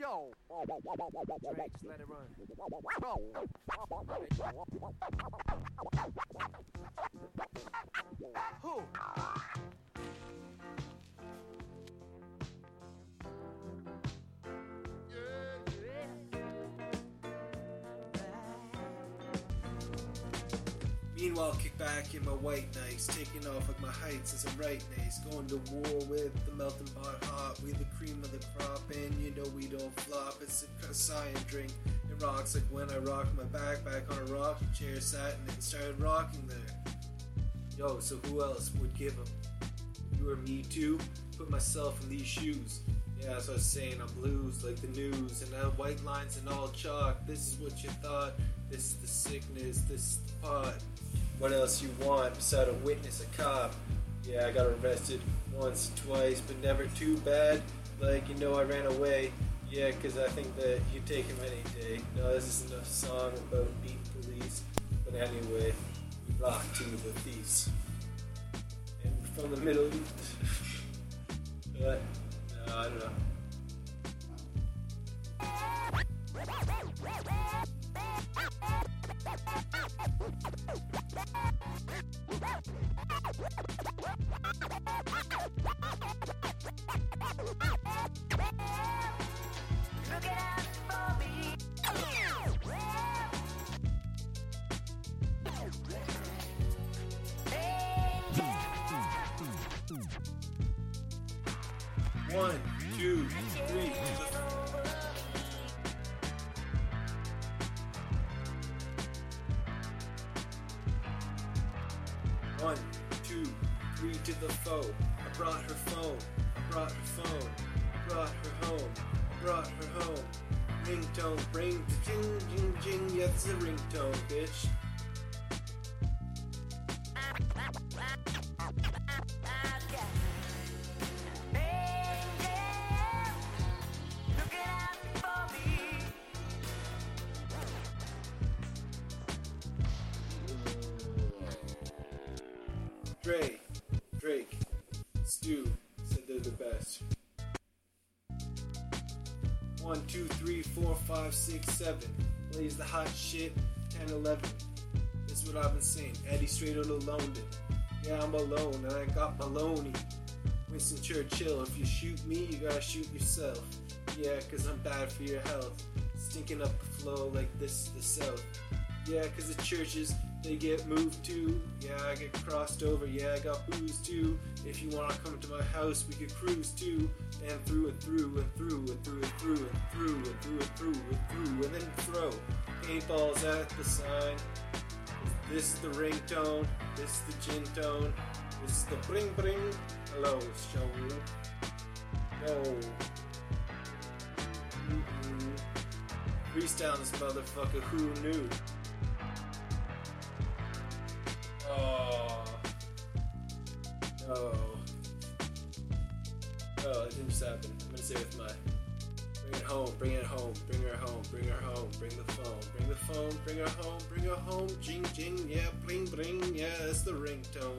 Yo. Drake, let it run. Who? Meanwhile, kick back in my white nights, taking off like my heights as a right nice, going to war with the melting pot hot. We the cream of the crop, and you know we don't flop. It's a cyan drink. It rocks like when I rocked my backpack on a rocking chair, sat and it started rocking there. Yo, so who else would give 'em? You or me too? Put myself in these shoes. Yeah, what I was saying. I'm blues like the news, and now white lines and all chalk. This is what you thought. This is the sickness. This is the pot. What else you want beside a witness, a cop? Yeah, I got arrested once, twice, but never too bad. Like, you know, I ran away. Yeah, 'cause I think that you take him any day. No, this isn't a song about beating police. But anyway, we rock to the thieves. And from the Middle but, der eh, One, two, three. One, two, three to the foe. I brought her phone. I brought her phone. I brought her home. I brought her home. Ringtone, ring, jing, jing. Yeah, it's a ringtone, bitch. Dre, Drake, Stew said they're the best. One, two, three, four, five, six, seven. Plays the hot shit. 10, 11. This is what I've been saying. Eddie straight out of London. Yeah, I'm alone and I got Maloney. Winston Churchill, if you shoot me, you gotta shoot yourself. Yeah, cause I'm bad for your health. Stinking up the flow like this is the south. Yeah, cause the churches, they get moved too. Yeah, I get crossed over. Yeah, I got booze too. If you wanna come to my house, we could cruise too. And through and through and through and through and through and through and through and through and through and then throw paintballs at the sign. This is the ringtone. This is the gin tone. This is the bring bring. Hello, show. No. Mm-mm. Freestyle this motherfucker. Who knew? Oh. No. Oh, it didn't just happen. I'm gonna say with my bring it home, bring it home, bring her home, bring her home, bring the phone, bring the phone, bring her home, bring her home, jing jing, yeah, bling bling, yeah, that's the ringtone.